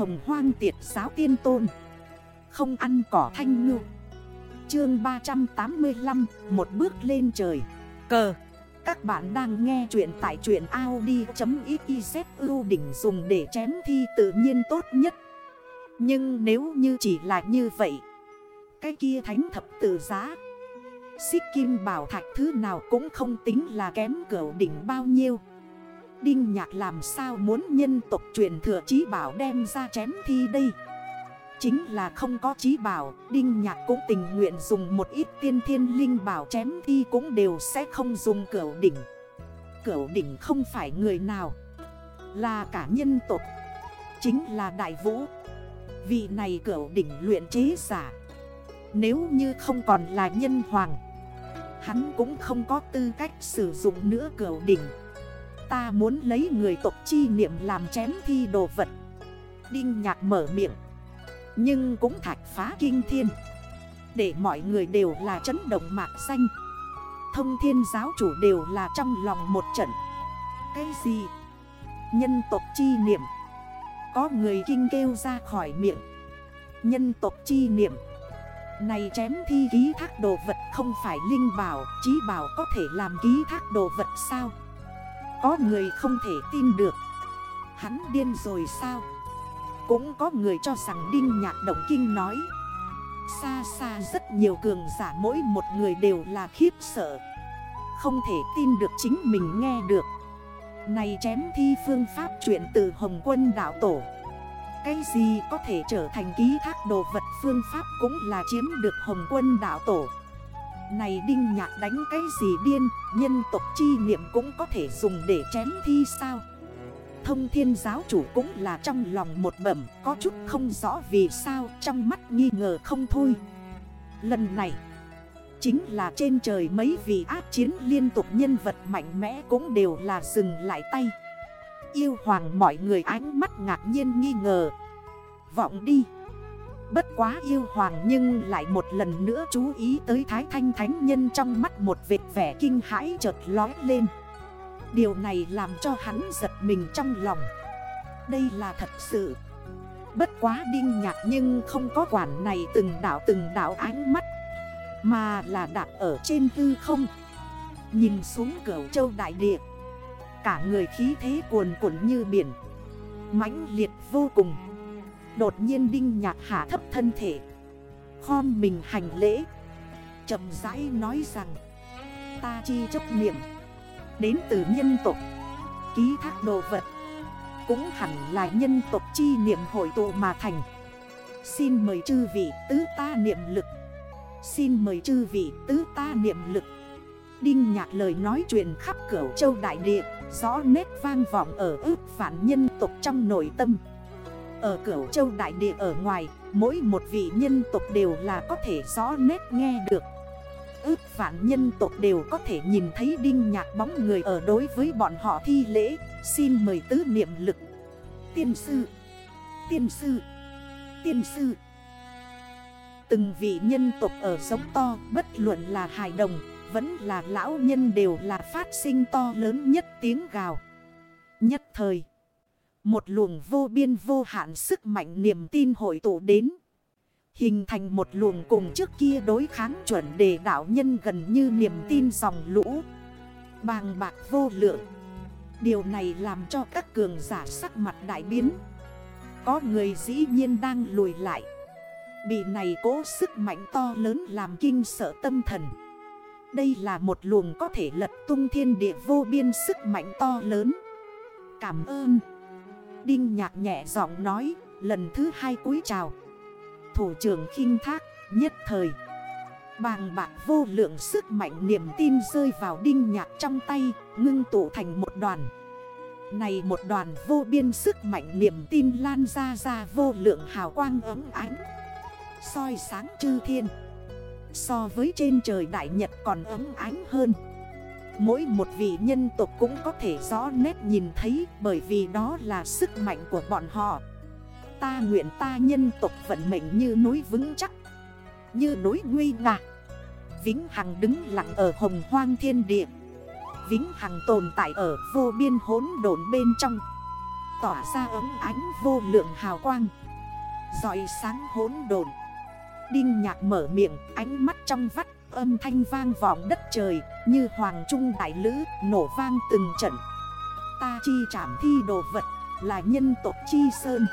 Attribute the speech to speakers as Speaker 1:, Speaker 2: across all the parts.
Speaker 1: hồng hoang tiệt giáo tiên tôn. Không ăn cỏ thanh ngư. Chương 385 Một bước lên trời. Cờ. Các bạn đang nghe chuyện tại chuyện Audi.xyz ưu đỉnh dùng để chém thi tự nhiên tốt nhất. Nhưng nếu như chỉ là như vậy, Cái kia thánh thập tự giá. Xích kim bảo thạch thứ nào cũng không tính là kém cửa đỉnh bao nhiêu. Đinh nhạc làm sao muốn nhân tộc truyền thừa trí bảo đem ra chém thi đây? Chính là không có trí bảo, Đinh nhạc cũng tình nguyện dùng một ít tiên thiên linh bảo chém thi cũng đều sẽ không dùng cửa đỉnh. Cửa đỉnh không phải người nào, Là cả nhân tộc, Chính là đại vũ. Vị này cửa đỉnh luyện chế giả, Nếu như không còn là nhân hoàng, Hắn cũng không có tư cách sử dụng nữa cửa đỉnh. Ta muốn lấy người tộc chi niệm làm chém thi đồ vật. Đinh nhạc mở miệng. Nhưng cũng thạch phá kinh thiên. Để mọi người đều là chấn động mạc xanh. Thông thiên giáo chủ đều là trong lòng một trận. Cái gì? Nhân tộc chi niệm. Có người kinh kêu ra khỏi miệng. Nhân tộc chi niệm. Này chém thi ký thác đồ vật không phải linh bảo, Chí bảo có thể làm ký thác đồ vật sao? Có người không thể tin được. Hắn điên rồi sao? Cũng có người cho rằng Đinh Nhạc Động Kinh nói. Xa xa rất nhiều cường giả mỗi một người đều là khiếp sợ. Không thể tin được chính mình nghe được. Này chém thi phương pháp chuyện từ Hồng quân đạo tổ. Cái gì có thể trở thành ký thác đồ vật phương pháp cũng là chiếm được Hồng quân đạo tổ này đinh nhạc đánh cái gì điên, Nhân tộc chi niệm cũng có thể dùng để chém thi sao? Thông thiên giáo chủ cũng là trong lòng một bẩm, Có chút không rõ vì sao, Trong mắt nghi ngờ không thôi. Lần này, Chính là trên trời mấy vị ác chiến liên tục nhân vật mạnh mẽ cũng đều là dừng lại tay. Yêu hoàng mọi người ánh mắt ngạc nhiên nghi ngờ. Vọng đi. Bất quá yêu hoàng nhưng lại một lần nữa chú ý tới Thái Thanh Thánh Nhân trong mắt một vệt vẻ kinh hãi chợt lói lên. Điều này làm cho hắn giật mình trong lòng. Đây là thật sự. Bất quá đinh nhạc nhưng không có quản này từng đảo từng đảo ánh mắt. Mà là đạp ở trên tư không. Nhìn xuống cửa châu đại địa. Cả người khí thế cuồn cuộn như biển. mãnh liệt vô cùng. Đột nhiên đinh nhạc hạ thấp thân thể. Khom mình hành lễ. Chậm rãi nói rằng, Ta chi chấp niệm, Đến từ nhân tộc, Ký thác đồ vật, Cũng hẳn là nhân tộc chi niệm hội tụ mà thành. Xin mời chư vị tứ ta niệm lực. Xin mời chư vị tứ ta niệm lực. Đinh nhạc lời nói chuyện khắp cửu châu đại địa, Rõ nét vang vọng ở ước phản nhân tộc trong nội tâm ở cửu châu đại địa ở ngoài, Mỗi một vị nhân tộc đều là có thể rõ nét nghe được. Ước vạn nhân tộc đều có thể nhìn thấy đinh nhạc bóng người ở đối với bọn họ thi lễ. Xin mời tứ niệm lực. Tiên sư. Tiên sư. Tiên sư. Từng vị nhân tộc ở giống to, Bất luận là hài đồng, Vẫn là lão nhân đều là phát sinh to lớn nhất tiếng gào. Nhất thời một luồng vô biên vô hạn sức mạnh niềm tin hội tụ đến. Hình thành một luồng cùng trước kia đối kháng chuẩn đề đạo nhân gần như niềm tin dòng lũ. Bàng bạc vô lượng. Điều này làm cho các cường giả sắc mặt đại biến. Có người dĩ nhiên đang lùi lại. Bị này cố sức mạnh to lớn làm kinh sợ tâm thần. Đây là một luồng có thể lật tung thiên địa vô biên sức mạnh to lớn. Cảm ơn. Đinh nhạc nhẹ giọng nói, Lần thứ hai cúi chào. Thủ trưởng khinh thác, nhất thời. Bàng bạc vô lượng sức mạnh niềm tin rơi vào đinh nhạc trong tay, Ngưng tụ thành một đoàn. Này một đoàn vô biên sức mạnh niềm tin lan ra ra vô lượng hào quang ấm ánh. Soi sáng chư thiên. So với trên trời đại nhật còn ấm ánh hơn. Mỗi một vị nhân tộc cũng có thể rõ nét nhìn thấy Bởi vì đó là sức mạnh của bọn họ. Ta nguyện ta nhân tộc vận mệnh như núi vững chắc, Như núi nguy ngạ Vĩnh Hằng đứng lặng ở hồng hoang thiên địa. Vĩnh Hằng tồn tại ở vô biên hốn đồn bên trong. Tỏa ra ấm ánh vô lượng hào quang. Giỏi sáng hốn đồn Đinh nhạc mở miệng, ánh mắt trong vắt. Âm thanh vang vọng đất trời, Như hoàng trung đại lữ nổ vang từng trận. Ta chi trảm thi đồ vật là nhân tộc chi sơn.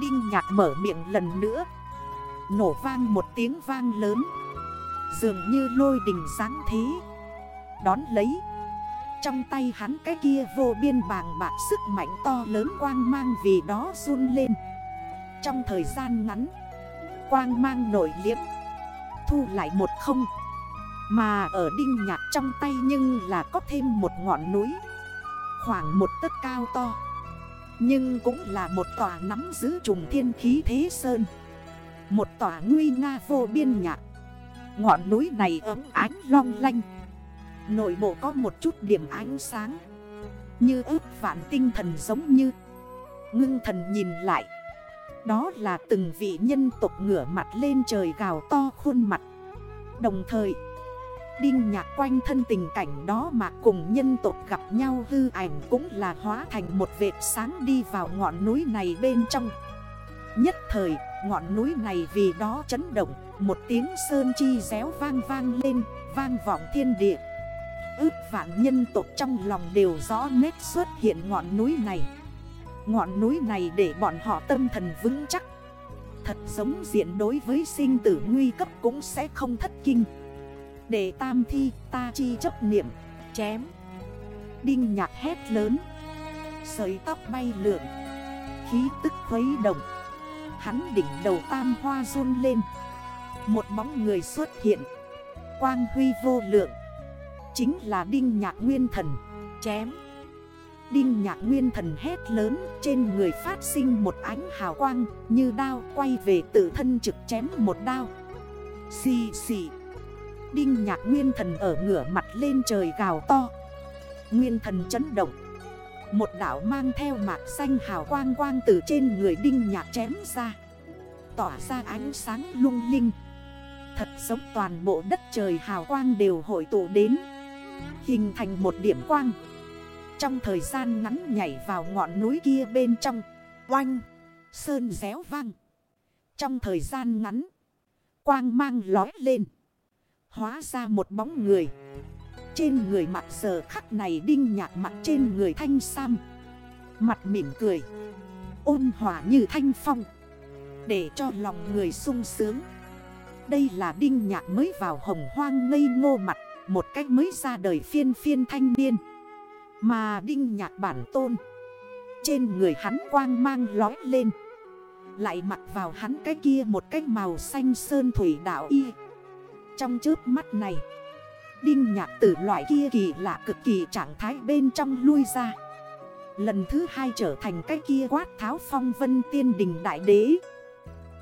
Speaker 1: Đinh nhạc mở miệng lần nữa. Nổ vang một tiếng vang lớn. Dường như lôi đình sáng thế. Đón lấy. Trong tay hắn cái kia vô biên bàng bạc sức mạnh to lớn quang mang vì đó run lên. Trong thời gian ngắn, Quang mang nổi liếm. Thu lại một không. Mà ở đinh nhạc trong tay nhưng là có thêm một ngọn núi. Khoảng một tấc cao to. Nhưng cũng là một tòa nắm giữ trùng thiên khí thế sơn. Một tòa nguy nga vô biên nhạc. Ngọn núi này ấm ánh long lanh. Nội bộ có một chút điểm ánh sáng. Như ước vạn tinh thần giống như. Ngưng thần nhìn lại. Đó là từng vị nhân tộc ngửa mặt lên trời gào to khuôn mặt. Đồng thời Đinh nhạc quanh thân tình cảnh đó mà cùng nhân tộc gặp nhau hư ảnh cũng là hóa thành một vệt sáng đi vào ngọn núi này bên trong. Nhất thời, ngọn núi này vì đó chấn động, một tiếng sơn chi réo vang vang lên, vang vọng thiên địa. Ước vạn nhân tộc trong lòng đều rõ nét xuất hiện ngọn núi này. Ngọn núi này để bọn họ tâm thần vững chắc. Thật giống diện đối với sinh tử nguy cấp cũng sẽ không thất kinh. Để tam thi, ta chi chấp niệm, Chém. Đinh nhạc hét lớn. Sợi tóc bay lượn. Khí tức khuấy động. Hắn đỉnh đầu tam hoa run lên. Một bóng người xuất hiện. Quang huy vô lượng. Chính là Đinh Nhạc Nguyên Thần, Chém. Đinh Nhạc Nguyên Thần hét lớn, Trên người phát sinh một ánh hào quang, Như đao quay về tự thân trực chém một đao. Xì xì. Đinh nhạc nguyên thần ở ngửa mặt lên trời gào to. Nguyên thần chấn động. Một đảo mang theo mạc xanh hào quang quang từ trên người đinh nhạc chém ra. Tỏa ra ánh sáng lung linh. Thật giống toàn bộ đất trời hào quang đều hội tụ đến. Hình thành một điểm quang. Trong thời gian ngắn nhảy vào ngọn núi kia bên trong. Oanh, Sơn réo vang. Trong thời gian ngắn, Quang mang lói lên. Hóa ra một bóng người. Trên người mặt giờ khắc này đinh nhạc mặt trên người thanh sam. Mặt mỉm cười. Ôn hòa như thanh phong. Để cho lòng người sung sướng. Đây là đinh nhạc mới vào hồng hoang ngây ngô mặt. Một cách mới ra đời phiên phiên thanh niên. Mà đinh nhạc bản tôn. Trên người hắn quang mang lói lên. Lại mặc vào hắn cái kia một cái màu xanh sơn thủy đạo y. Trong trước mắt này, Đinh nhạc tử loại kia kỳ lạ cực kỳ trạng thái bên trong lui ra. Lần thứ hai trở thành cái kia quát tháo phong vân tiên đình đại đế.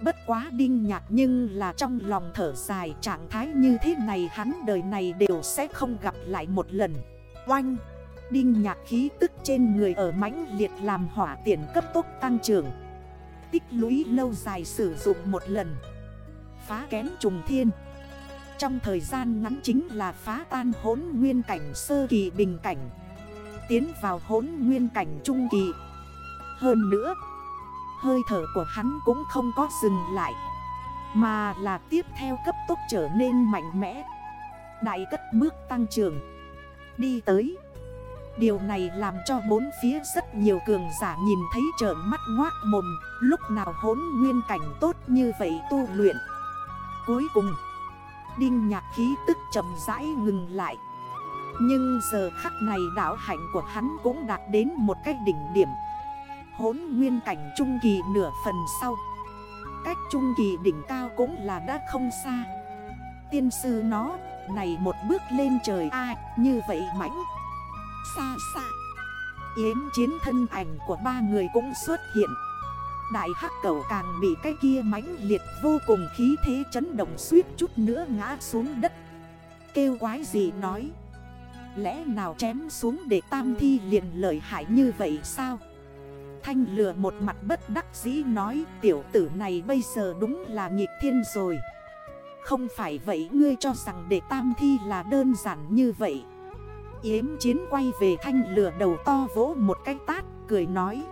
Speaker 1: Bất quá đinh nhạc nhưng là trong lòng thở dài trạng thái như thế này hắn đời này đều sẽ không gặp lại một lần. Oanh! Đinh nhạc khí tức trên người ở mãnh liệt làm hỏa tiện cấp tốc tăng trưởng. Tích lũy lâu dài sử dụng một lần. Phá kén trùng thiên. Trong thời gian ngắn chính là phá tan hốn nguyên cảnh sơ kỳ bình cảnh. Tiến vào hốn nguyên cảnh trung kỳ. Hơn nữa, Hơi thở của hắn cũng không có dừng lại, Mà là tiếp theo cấp tốc trở nên mạnh mẽ. Đại cất bước tăng trưởng. Đi tới. Điều này làm cho bốn phía rất nhiều cường giả nhìn thấy trợn mắt ngoác mồm, Lúc nào hốn nguyên cảnh tốt như vậy tu luyện. Cuối cùng, Đinh nhạc khí tức chậm rãi ngừng lại. Nhưng giờ khắc này đảo hạnh của hắn cũng đạt đến một cách đỉnh điểm. Hốn nguyên cảnh trung kỳ nửa phần sau. Cách trung kỳ đỉnh cao cũng là đã không xa. Tiên sư nó, này một bước lên trời a, như vậy mãnh Xa xa. Yến chiến thân ảnh của ba người cũng xuất hiện. Đại hắc cầu càng bị cái kia mãnh liệt vô cùng khí thế chấn động suýt chút nữa ngã xuống đất. Kêu quái gì nói? Lẽ nào chém xuống để tam thi liền lợi hại như vậy sao? Thanh lừa một mặt bất đắc dĩ nói, Tiểu tử này bây giờ đúng là nghịch thiên rồi. Không phải vậy ngươi cho rằng để tam thi là đơn giản như vậy. Yếm chiến quay về thanh lửa đầu to vỗ một cái tát, Cười nói.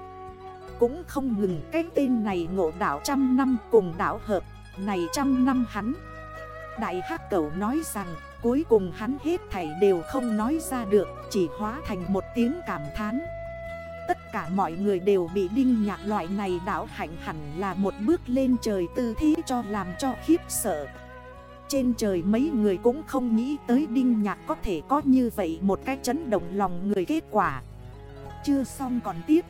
Speaker 1: Cũng không ngừng, Cái tên này ngộ đảo trăm năm cùng đảo hợp, Này trăm năm hắn. Đại hắc cầu nói rằng, Cuối cùng hắn hết thảy đều không nói ra được, Chỉ hóa thành một tiếng cảm thán. Tất cả mọi người đều bị đinh nhạc loại này đảo hạnh hẳn là một bước lên trời tư thế cho làm cho khiếp sợ. Trên trời mấy người cũng không nghĩ tới đinh nhạc có thể có như vậy một cái chấn động lòng người kết quả. Chưa xong còn tiếp.